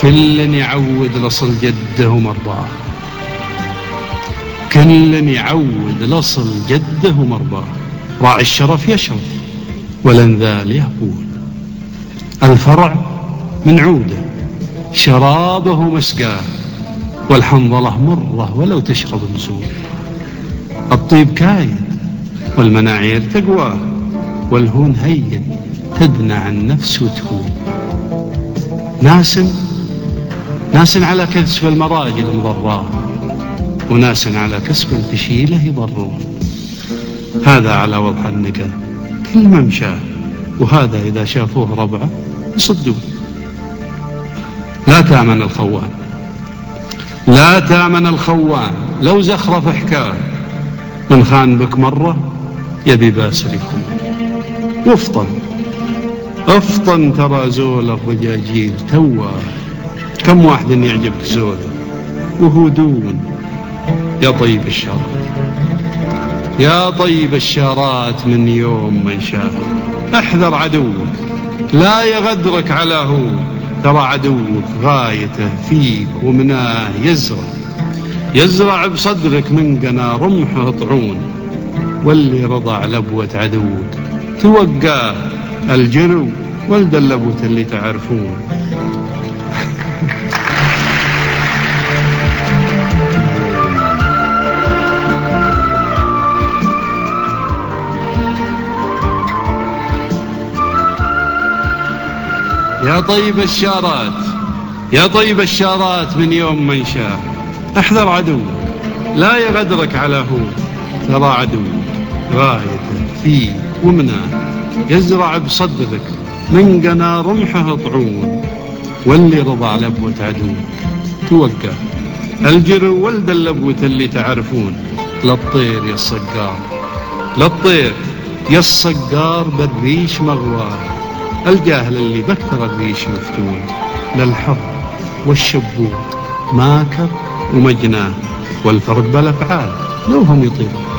كل يعود لصل جده ومرضاه كل يعود لصل جده ومرضاه راعي الشرف يشرف والانذال يهبون الفرع من عوده شرابه مسقاه. والحنظلة مرة ولو تشرب نزول الطيب كايد والمناعير تقواه. والهون هين تدنى عن نفس وتهون ناس ناس على كسب المراجل مضراه وناس على كسب تشيله يضرون. هذا على وضح النقا. كل ممشاه وهذا إذا شافوه ربعه يصدون. لا تأمن الخوان. لا تأمن الخوان. لو زخرف حكاه من خان بك مرة يبي باسر يكون وافطن أفطن ترى زول الرجاجيل توه. كم واحد يعجبك زوله وهو دون. يا طيب الشارات يا طيب الشارات من يوم من شاف أحذر عدوك. لا يغدرك على هو. ترى عدوك غايته فيك ومناه يزرع. يزرع بصدرك من قنا رمحه طعون واللي رضع لبوة عدوك توقاه الجرو ولد اللبوة اللي تعرفون. يا طيب الشارات يا طيب الشارات من يوم من شاء. احذر عدو لا يغدرك على هو ترى عدو غايته فيك ومناة. يزرع بصدرك من قنا رمحه طعون. واللي رضع لبوة عدو. توقع. الجرو ولد اللبوة اللي تعرفون. للطير يا الصقار. للطير يا الصقار بالريش مغوار. الجاهل اللي بكثر الريش مفتون. للحر والشبوط ماكر ومجناه والفرق بالأفعال. لو هم يطيرون.